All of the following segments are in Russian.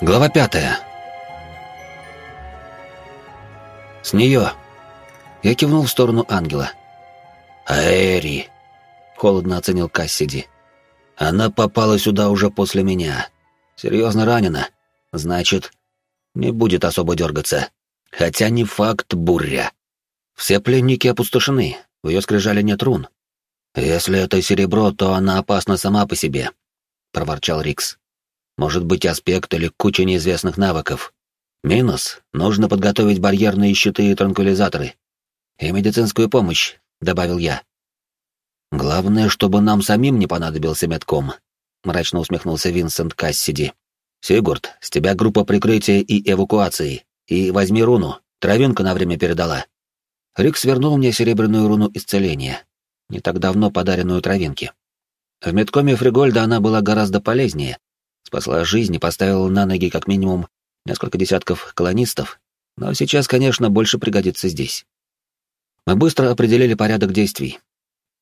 Глава пятая. С нее. Я кивнул в сторону ангела. Аэри. Холодно оценил Кассиди. Она попала сюда уже после меня. Серьезно ранена. Значит, не будет особо дергаться. Хотя не факт буря. Все пленники опустошены, в ее скрижале нет рун. Если это серебро, то она опасна сама по себе, проворчал Рикс. Может быть, аспект или куча неизвестных навыков. Минус — нужно подготовить барьерные щиты и транквилизаторы. И медицинскую помощь, добавил я. Главное, чтобы нам самим не понадобился медком, мрачно усмехнулся Винсент Кассиди. Сигурд, с тебя группа прикрытия и эвакуации. И возьми руну, травинка на время передала. Рик свернул мне серебряную руну исцеления, не так давно подаренную травинке. В медкоме Фригольда она была гораздо полезнее, спасла жизнь и поставила на ноги как минимум несколько десятков колонистов, но сейчас, конечно, больше пригодится здесь. Мы быстро определили порядок действий.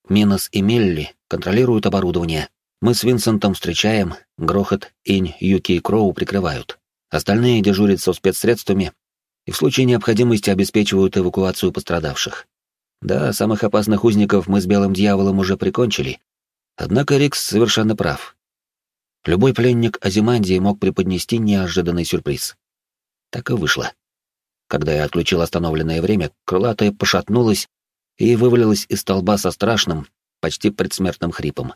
Минос и Мелли контролируют оборудование. Мы с Винсентом встречаем, Грохот, Инь, Юки и Кроу прикрывают. Остальные дежурят со спецсредствами и в случае необходимости обеспечивают эвакуацию пострадавших. Да, самых опасных узников мы с Белым Дьяволом уже прикончили. Однако Рикс совершенно прав. Любой пленник Азимандии мог преподнести неожиданный сюрприз. Так и вышло. Когда я отключил остановленное время, крылатая пошатнулась и вывалилась из столба со страшным, почти предсмертным хрипом.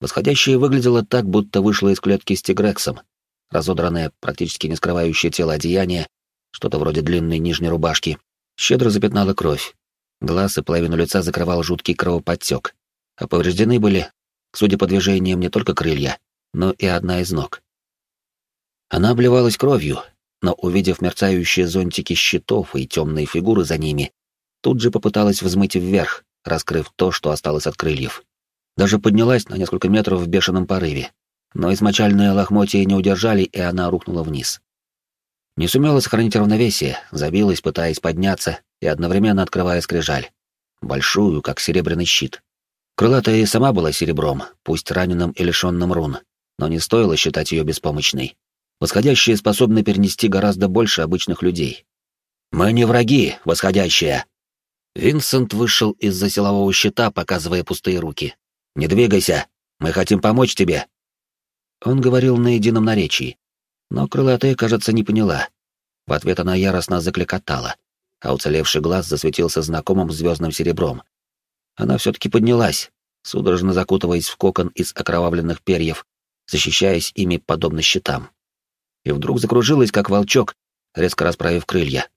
Восходящее выглядело так, будто вышло из клетки с тигрексом. Разодранное, практически не скрывающее тело одеяние, что-то вроде длинной нижней рубашки, щедро запятнало кровь. Глаз и половину лица закрывал жуткий кровоподтек. А повреждены были, судя по движениям, не только крылья, но и одна из ног. Она обливалась кровью, но, увидев мерцающие зонтики щитов и темные фигуры за ними, тут же попыталась взмыть вверх, раскрыв то, что осталось от крыльев. Даже поднялась на несколько метров в бешеном порыве, но измочальные лохмотья не удержали, и она рухнула вниз. Не сумела сохранить равновесие, забилась, пытаясь подняться и одновременно открывая скрижаль. Большую, как серебряный щит. Крылатая и сама была серебром, пусть раненым и лишенным рун, но не стоило считать ее беспомощной. Восходящие способны перенести гораздо больше обычных людей. «Мы не враги, восходящие!» Винсент вышел из-за силового щита, показывая пустые руки. «Не двигайся! Мы хотим помочь тебе!» Он говорил на едином наречии, но крылатая, кажется, не поняла. В ответ она яростно закликотала, а уцелевший глаз засветился знакомым звездным серебром. Она все-таки поднялась, судорожно закутываясь в кокон из окровавленных перьев, защищаясь ими подобно щитам. И вдруг закружилась, как волчок, резко расправив крылья.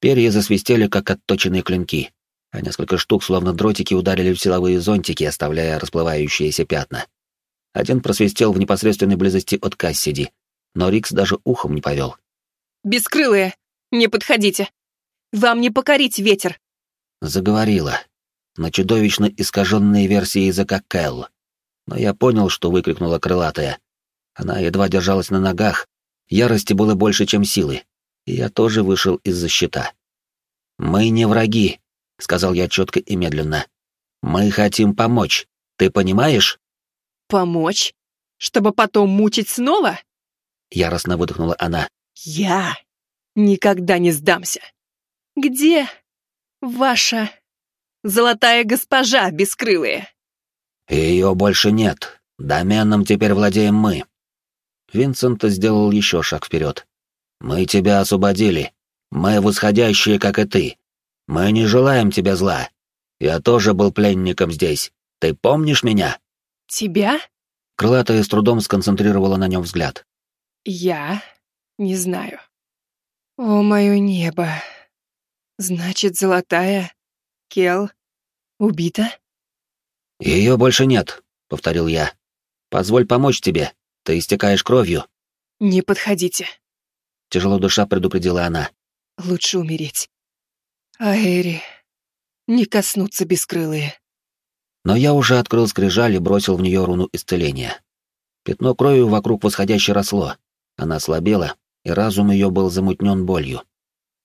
Перья засвистели, как отточенные клинки, а несколько штук, словно дротики, ударили в силовые зонтики, оставляя расплывающиеся пятна. Один просвистел в непосредственной близости от Кассиди, но Рикс даже ухом не повел. «Бескрылые, не подходите! Вам не покорить ветер!» Заговорила. На чудовищно искаженной версии языка Кэл. Но я понял, что выкрикнула крылатая. Она едва держалась на ногах, ярости было больше, чем силы, и я тоже вышел из-за щита. «Мы не враги», — сказал я четко и медленно. «Мы хотим помочь, ты понимаешь?» «Помочь? Чтобы потом мучить снова?» — яростно выдохнула она. «Я никогда не сдамся. Где ваша золотая госпожа бескрылая?» «Ее больше нет. Доменом теперь владеем мы». Винсент сделал еще шаг вперед. «Мы тебя освободили. Мы восходящие, как и ты. Мы не желаем тебе зла. Я тоже был пленником здесь. Ты помнишь меня?» «Тебя?» Крылатая с трудом сконцентрировала на нем взгляд. Я не знаю. О, мое небо. Значит, золотая Кел убита? Ее больше нет, повторил я. Позволь помочь тебе. Ты истекаешь кровью. Не подходите. Тяжело душа предупредила она. Лучше умереть. Аэри, не коснуться бескрылые. Но я уже открыл скрижаль и бросил в нее руну исцеления. Пятно крови вокруг восходящей росло, она слабела, и разум ее был замутнен болью.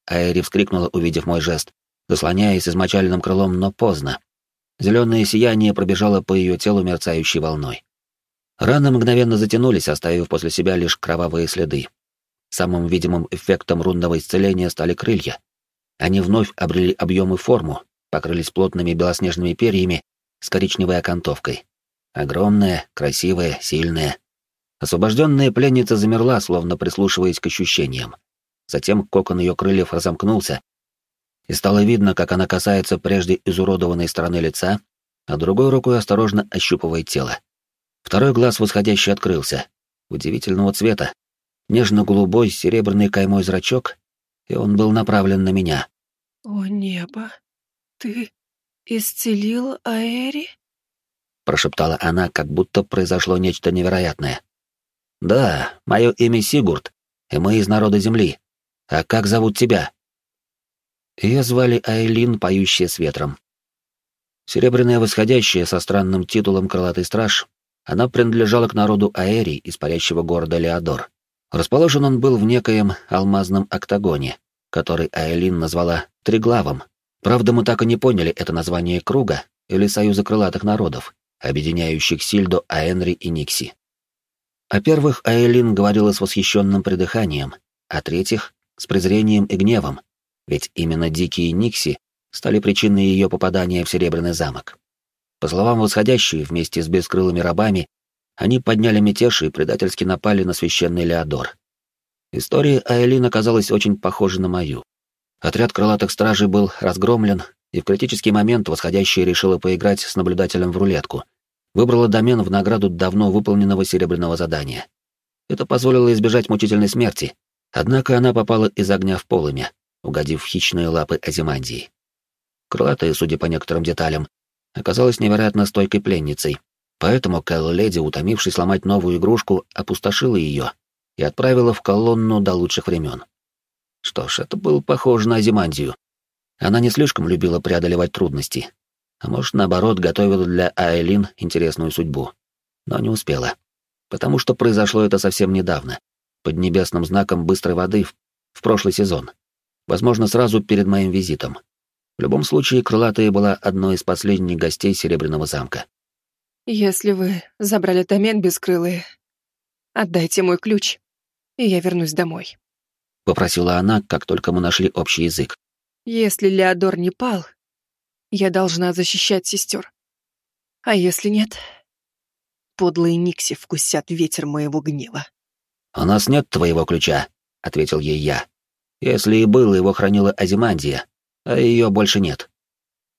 Айри вскрикнула, увидев мой жест, заслоняясь измочаленным крылом, но поздно. Зеленое сияние пробежало по ее телу мерцающей волной. Раны мгновенно затянулись, оставив после себя лишь кровавые следы. самым видимым эффектом рунного исцеления стали крылья. Они вновь обрели объем и форму, покрылись плотными белоснежными перьями с коричневой окантовкой. Огромная, красивая, сильная. Освобожденная пленница замерла, словно прислушиваясь к ощущениям. Затем кокон ее крыльев разомкнулся, и стало видно, как она касается прежде изуродованной стороны лица, а другой рукой осторожно ощупывает тело. Второй глаз восходящий открылся, удивительного цвета, нежно-голубой с серебряной каймой зрачок, и он был направлен на меня. «О небо, ты исцелил Аэри?» прошептала она, как будто произошло нечто невероятное. «Да, мое имя Сигурд, и мы из народа Земли. А как зовут тебя?» Ее звали Айлин, поющая с ветром. Серебряная восходящая со странным титулом «Крылатый страж», она принадлежала к народу Аэри из парящего города Леодор. Расположен он был в некоем алмазном октагоне, который Айлин назвала Триглавом. Правда, мы так и не поняли это название круга или союза крылатых народов, объединяющих Сильдо, Аэнри и Никси. О первых Айлин говорила с восхищенным придыханием, о третьих — с презрением и гневом, ведь именно дикие Никси стали причиной ее попадания в Серебряный замок. По словам восходящей, вместе с бескрылыми рабами, они подняли мятеж и предательски напали на священный Леодор. История Айлин оказалась очень похожа на мою. Отряд крылатых стражей был разгромлен, и в критический момент восходящая решила поиграть с наблюдателем в рулетку. Выбрала домен в награду давно выполненного серебряного задания. Это позволило избежать мучительной смерти, однако она попала из огня в полымя, угодив в хищные лапы Азимандии. Крылатая, судя по некоторым деталям, оказалась невероятно стойкой пленницей, поэтому Кэлл Леди, утомившись ломать новую игрушку, опустошила ее и отправила в колонну до лучших времен. Что ж, это было похоже на Азимандию. Она не слишком любила преодолевать трудности, а может, наоборот, готовила для Айлин интересную судьбу. Но не успела. Потому что произошло это совсем недавно, под небесным знаком быстрой воды в, в прошлый сезон. Возможно, сразу перед моим визитом. В любом случае, крылатая была одной из последних гостей Серебряного замка. «Если вы забрали домен бескрылые, отдайте мой ключ, и я вернусь домой», — попросила она, как только мы нашли общий язык. «Если Леодор не пал, я должна защищать сестер. А если нет, подлые Никси вкусят ветер моего гнева». «У нас нет твоего ключа», — ответил ей я. Если и был, его хранила Азимандия, а ее больше нет.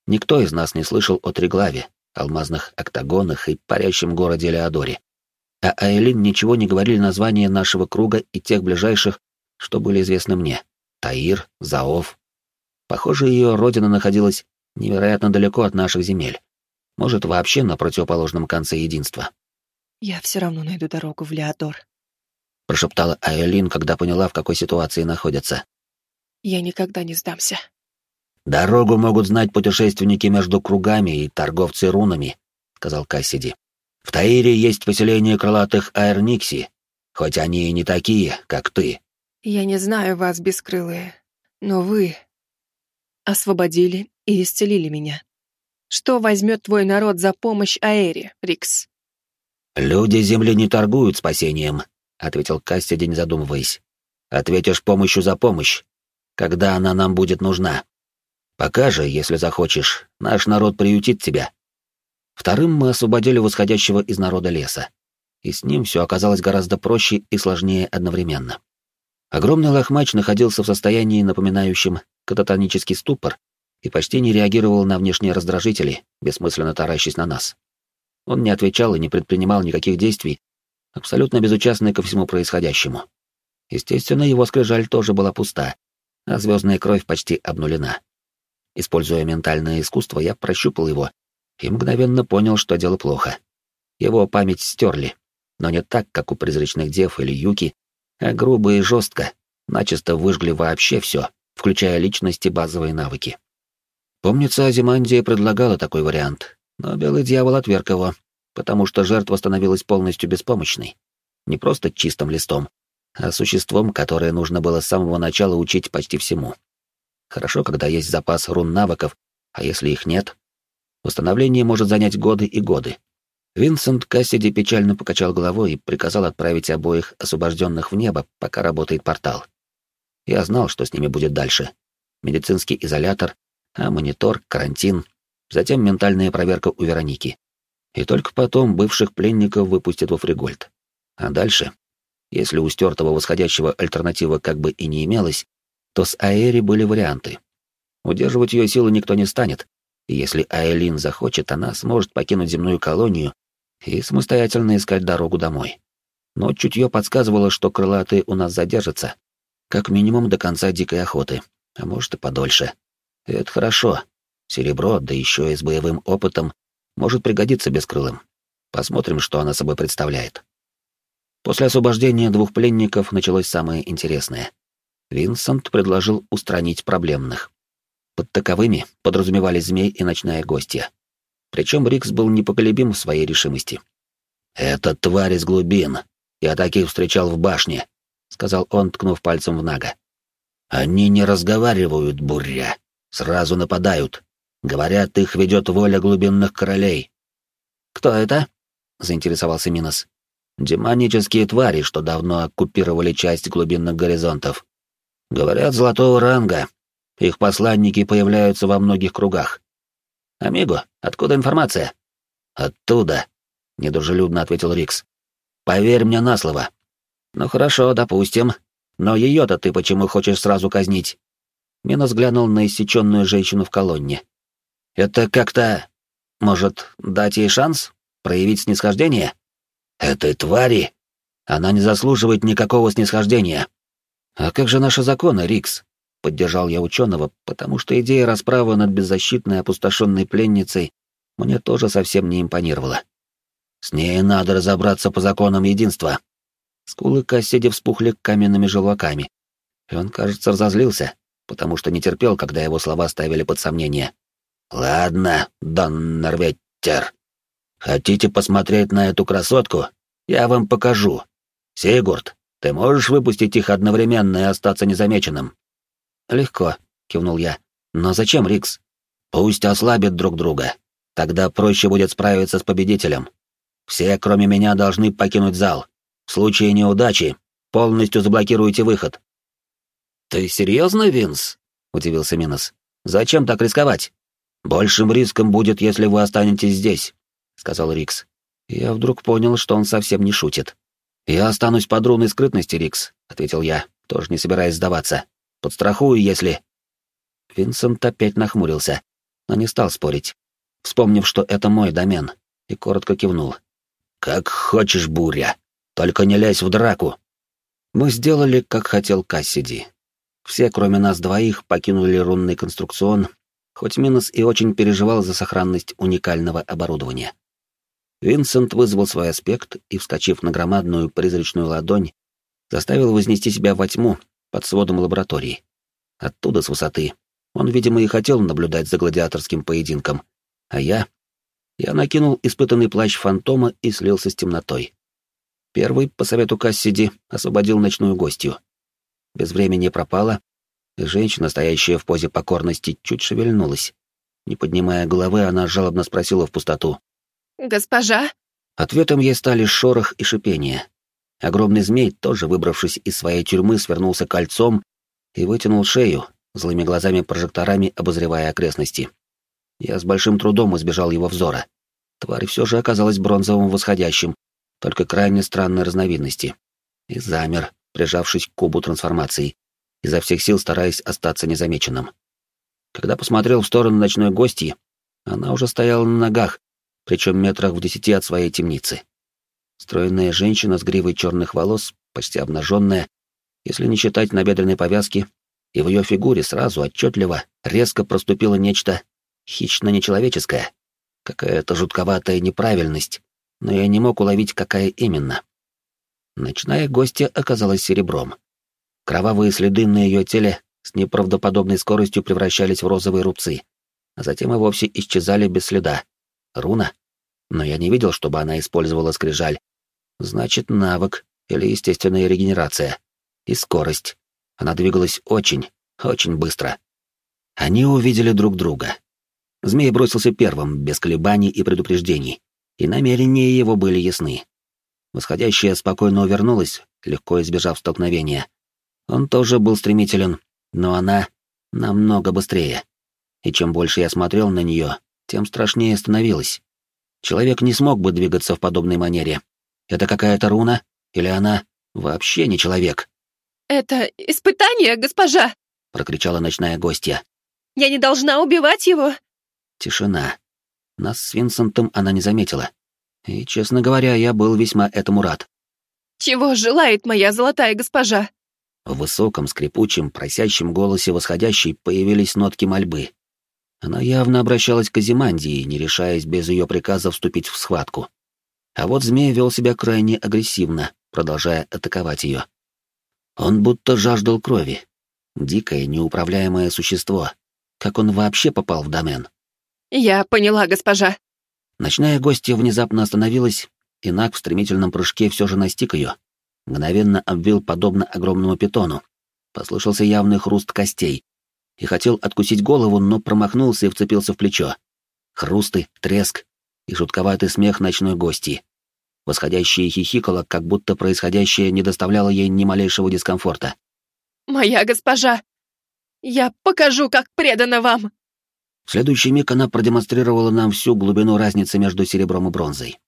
Никто из нас не слышал о Триглаве, алмазных октагонах и парящем городе Леодоре. А Айлин ничего не говорили названия нашего круга и тех ближайших, что были известны мне. Таир, Заов. Похоже, ее родина находилась невероятно далеко от наших земель. Может, вообще на противоположном конце единства. «Я все равно найду дорогу в Леодор», — прошептала Айлин, когда поняла, в какой ситуации находится. «Я никогда не сдамся». «Дорогу могут знать путешественники между кругами и торговцы рунами», — сказал Кассиди. «В Таире есть поселение крылатых Аэрникси, хоть они и не такие, как ты». «Я не знаю вас, бескрылые, но вы освободили и исцелили меня. Что возьмет твой народ за помощь Аэре, Рикс?» «Люди Земли не торгуют спасением», — ответил Кассиди, не задумываясь. «Ответишь помощью за помощь, когда она нам будет нужна. Пока же, если захочешь, наш народ приютит тебя». Вторым мы освободили восходящего из народа леса, и с ним все оказалось гораздо проще и сложнее одновременно. Огромный лохмач находился в состоянии, напоминающем кататонический ступор, и почти не реагировал на внешние раздражители, бессмысленно таращась на нас. Он не отвечал и не предпринимал никаких действий, абсолютно безучастный ко всему происходящему. Естественно, его скрижаль тоже была пуста, а звездная кровь почти обнулена. Используя ментальное искусство, я прощупал его и мгновенно понял, что дело плохо. Его память стерли, но не так, как у призрачных дев или юки, а грубо и жестко, начисто выжгли вообще все, включая личность и базовые навыки. Помнится, Азимандия предлагала такой вариант, но Белый Дьявол отверг его, потому что жертва становилась полностью беспомощной. Не просто чистым листом, а существом, которое нужно было с самого начала учить почти всему. Хорошо, когда есть запас рун навыков, а если их нет? Восстановление может занять годы и годы. Винсент Кассиди печально покачал головой и приказал отправить обоих освобожденных в небо, пока работает портал. Я знал, что с ними будет дальше. Медицинский изолятор, а монитор, карантин, затем ментальная проверка у Вероники. И только потом бывших пленников выпустят во Фригольд. А дальше, если у стертого восходящего альтернатива как бы и не имелось, то с Аэри были варианты. Удерживать ее силы никто не станет, и если Айлин захочет, она сможет покинуть земную колонию и самостоятельно искать дорогу домой. Но чутье подсказывало, что крылатые у нас задержатся, как минимум до конца дикой охоты, а может и подольше. И это хорошо. Серебро, да еще и с боевым опытом, может пригодиться бескрылым. Посмотрим, что она собой представляет. После освобождения двух пленников началось самое интересное. Винсент предложил устранить проблемных. Под таковыми подразумевались змей и ночная гостья. Причем Рикс был непоколебим в своей решимости. «Это тварь из глубин. Я таких встречал в башне», — сказал он, ткнув пальцем в Нага. «Они не разговаривают, буря. Сразу нападают. Говорят, их ведет воля глубинных королей». «Кто это?» — заинтересовался Минос. «Демонические твари, что давно оккупировали часть глубинных горизонтов. Говорят, золотого ранга. Их посланники появляются во многих кругах. «Амиго, откуда информация?» «Оттуда», — недружелюбно ответил Рикс. «Поверь мне на слово». «Ну хорошо, допустим. Но ее-то ты почему хочешь сразу казнить?» Минос глянул на иссеченную женщину в колонне. «Это как-то... Может, дать ей шанс? Проявить снисхождение?» «Этой твари? Она не заслуживает никакого снисхождения». «А как же наши законы, Рикс?» Поддержал я ученого, потому что идея расправы над беззащитной опустошенной пленницей мне тоже совсем не импонировала. С ней надо разобраться по законам единства. Скулы Кассиди вспухли каменными желваками, и он, кажется, разозлился, потому что не терпел, когда его слова ставили под сомнение. «Ладно, Дон Норветтер, хотите посмотреть на эту красотку? Я вам покажу. Сигурд, ты можешь выпустить их одновременно и остаться незамеченным?» «Легко», — кивнул я. «Но зачем, Рикс?» «Пусть ослабят друг друга. Тогда проще будет справиться с победителем. Все, кроме меня, должны покинуть зал. В случае неудачи полностью заблокируйте выход». «Ты серьезно, Винс?» — удивился Минос. «Зачем так рисковать?» «Большим риском будет, если вы останетесь здесь», — сказал Рикс. Я вдруг понял, что он совсем не шутит. «Я останусь под руной скрытности, Рикс», — ответил я, тоже не собираясь сдаваться. Подстрахую, если...» Винсент опять нахмурился, но не стал спорить, вспомнив, что это мой домен, и коротко кивнул. «Как хочешь, буря, только не лезь в драку». Мы сделали, как хотел Кассиди. Все, кроме нас двоих, покинули рунный конструкцион, хоть Минос и очень переживал за сохранность уникального оборудования. Винсент вызвал свой аспект и, вскочив на громадную призрачную ладонь, заставил вознести себя во тьму, под сводом лаборатории. Оттуда, с высоты, он, видимо, и хотел наблюдать за гладиаторским поединком. А я... Я накинул испытанный плащ фантома и слился с темнотой. Первый, по совету Кассиди, освободил ночную гостью. Без времени пропала, и женщина, стоящая в позе покорности, чуть шевельнулась. Не поднимая головы, она жалобно спросила в пустоту. «Госпожа?» Ответом ей стали шорох и шипение. Огромный змей, тоже выбравшись из своей тюрьмы, свернулся кольцом и вытянул шею, злыми глазами-прожекторами обозревая окрестности. Я с большим трудом избежал его взора. Тварь все же оказалась бронзовым восходящим, только крайне странной разновидности. И замер, прижавшись к кубу трансформации, изо всех сил стараясь остаться незамеченным. Когда посмотрел в сторону ночной гости, она уже стояла на ногах, причем метрах в десяти от своей темницы. Стройная женщина с гривой черных волос, почти обнаженная, если не считать набедренной повязки, и в ее фигуре сразу отчетливо, резко проступило нечто хищно-нечеловеческое, какая-то жутковатая неправильность, но я не мог уловить, какая именно. Ночная гостья оказалась серебром. Кровавые следы на ее теле с неправдоподобной скоростью превращались в розовые рубцы, а затем и вовсе исчезали без следа. Руна? но я не видел, чтобы она использовала скрижаль. Значит, навык или естественная регенерация. И скорость. Она двигалась очень, очень быстро. Они увидели друг друга. Змей бросился первым, без колебаний и предупреждений. и намерения его были ясны. Восходящая спокойно увернулась, легко избежав столкновения. Он тоже был стремителен, но она намного быстрее. И чем больше я смотрел на нее, тем страшнее становилось. Человек не смог бы двигаться в подобной манере. Это какая-то руна? Или она вообще не человек? «Это испытание, госпожа!» — прокричала ночная гостья. «Я не должна убивать его!» Тишина. Нас с Винсентом она не заметила. И, честно говоря, я был весьма этому рад. «Чего желает моя золотая госпожа?» В высоком, скрипучем, просящем голосе восходящей появились нотки мольбы. Она явно обращалась к Азимандии, не решаясь без ее приказа вступить в схватку. А вот змей вел себя крайне агрессивно, продолжая атаковать ее. Он будто жаждал крови. Дикое, неуправляемое существо. Как он вообще попал в домен? «Я поняла, госпожа». Ночная гостья внезапно остановилась, и Наг в стремительном прыжке все же настиг ее. Мгновенно обвил подобно огромному питону. Послышался явный хруст костей. И хотел откусить голову, но промахнулся и вцепился в плечо. Хрусты, треск и жутковатый смех ночной гости. Восходящее хихикало, как будто происходящее не доставляло ей ни малейшего дискомфорта. «Моя госпожа! Я покажу, как предана вам!» В следующий миг она продемонстрировала нам всю глубину разницы между серебром и бронзой.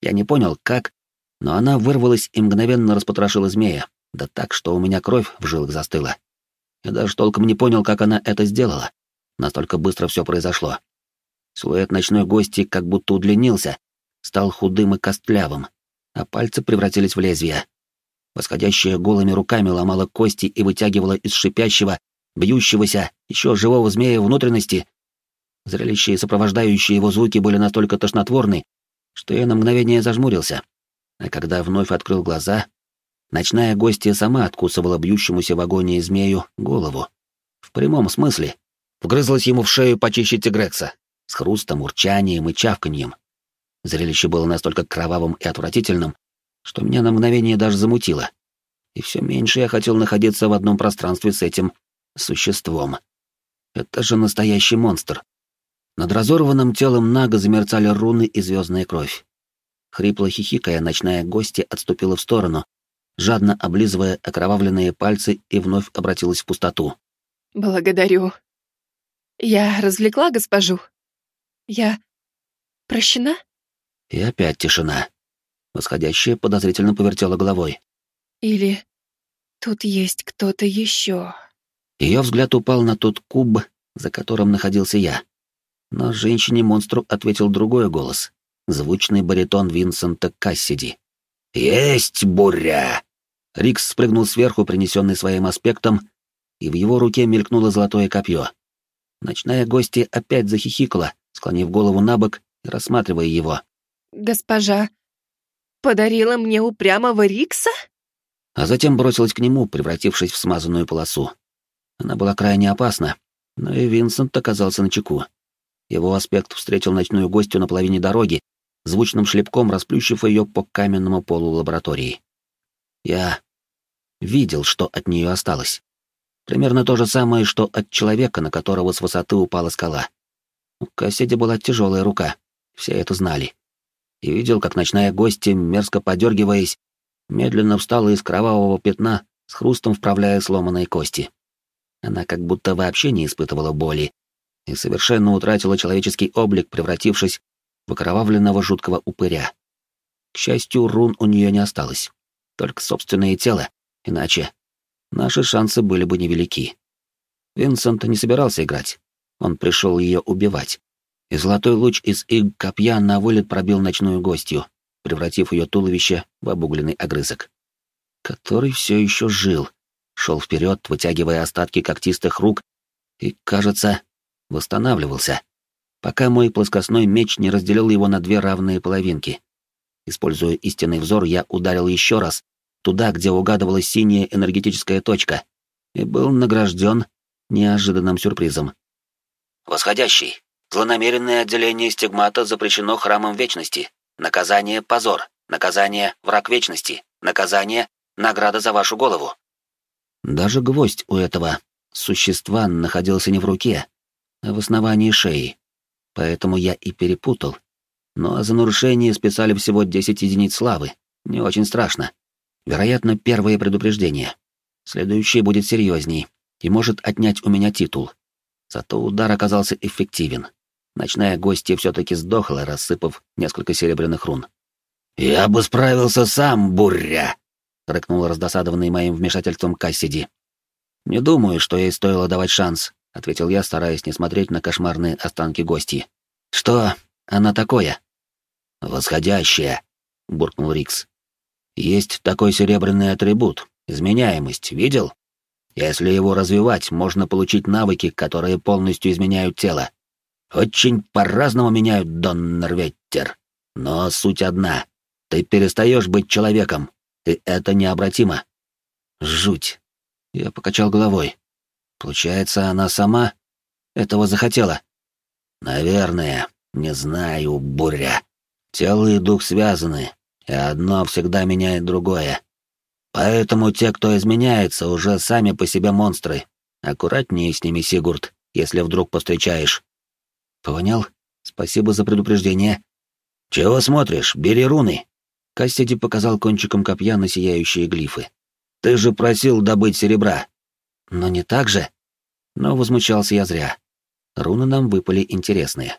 Я не понял, как, но она вырвалась и мгновенно распотрошила змея, да так, что у меня кровь в жилах застыла. Я даже толком не понял, как она это сделала. Настолько быстро все произошло. Силуэт ночной гости как будто удлинился, стал худым и костлявым, а пальцы превратились в лезвия. Восходящая голыми руками ломала кости и вытягивала из шипящего, бьющегося, еще живого змея внутренности. Зрелище и сопровождающие его звуки были настолько тошнотворны, что я на мгновение зажмурился. А когда вновь открыл глаза, ночная гостья сама откусывала бьющемуся в агонии змею голову. В прямом смысле. Вгрызлась ему в шею почище тигрекса, с хрустом, урчанием и чавканьем. Зрелище было настолько кровавым и отвратительным, что меня на мгновение даже замутило. И все меньше я хотел находиться в одном пространстве с этим существом. Это же настоящий монстр. Над разорванным телом Нага замерцали руны и звездная кровь. Хрипло хихикая, ночная гостья отступила в сторону, жадно облизывая окровавленные пальцы и вновь обратилась в пустоту. «Благодарю. Я развлекла госпожу. Я прощена?» И опять тишина. Восходящая подозрительно повертела головой. «Или тут есть кто-то еще?» Ее взгляд упал на тот куб, за которым находился я. Но женщине-монстру ответил другой голос, звучный баритон Винсента Кассиди. «Есть буря!» Рикс спрыгнул сверху, принесенный своим аспектом, и в его руке мелькнуло золотое копье. Ночная гостья опять захихикала, склонив голову на бок и рассматривая его. «Госпожа подарила мне упрямого Рикса?» А затем бросилась к нему, превратившись в смазанную полосу. Она была крайне опасна, но и Винсент оказался на чеку. Его аспект встретил ночную гостью на половине дороги, звучным шлепком расплющив ее по каменному полу лаборатории. Я видел, что от нее осталось. Примерно то же самое, что от человека, на которого с высоты упала скала. У Кассиди была тяжелая рука, все это знали и видел, как ночная гостья, мерзко подергиваясь, медленно встала из кровавого пятна, с хрустом вправляя сломанные кости. Она как будто вообще не испытывала боли и совершенно утратила человеческий облик, превратившись в окровавленного жуткого упыря. К счастью, рун у нее не осталось, только собственное тело, иначе наши шансы были бы невелики. Винсент не собирался играть, он пришел ее убивать и золотой луч из иг копья на вылет пробил ночную гостью, превратив ее туловище в обугленный огрызок. Который все еще жил, шел вперед, вытягивая остатки когтистых рук, и, кажется, восстанавливался, пока мой плоскостной меч не разделил его на две равные половинки. Используя истинный взор, я ударил еще раз, туда, где угадывалась синяя энергетическая точка, и был награжден неожиданным сюрпризом. «Восходящий, Злонамеренное отделение стигмата запрещено храмом вечности. Наказание — позор. Наказание — враг вечности. Наказание — награда за вашу голову. Даже гвоздь у этого существа находился не в руке, а в основании шеи. Поэтому я и перепутал. Но за нарушение списали всего 10 единиц славы. Не очень страшно. Вероятно, первое предупреждение. Следующее будет серьезней и может отнять у меня титул. Зато удар оказался эффективен. Ночная гостья все-таки сдохла, рассыпав несколько серебряных рун. «Я бы справился сам, буря!» — рыкнул раздосадованный моим вмешательством Кассиди. «Не думаю, что ей стоило давать шанс», — ответил я, стараясь не смотреть на кошмарные останки гости. «Что она такое?» «Восходящее», — буркнул Рикс. «Есть такой серебряный атрибут — изменяемость, видел? Если его развивать, можно получить навыки, которые полностью изменяют тело. Очень по-разному меняют Доннерветтер. Но суть одна. Ты перестаешь быть человеком, и это необратимо. Жуть. Я покачал головой. Получается, она сама этого захотела? Наверное. Не знаю, буря. Тело и дух связаны, и одно всегда меняет другое. Поэтому те, кто изменяется, уже сами по себе монстры. Аккуратнее с ними, Сигурд, если вдруг повстречаешь. Понял. Спасибо за предупреждение. Чего смотришь? Бери руны. Кассиди показал кончиком копья на сияющие глифы. Ты же просил добыть серебра. Но не так же. Но возмущался я зря. Руны нам выпали интересные.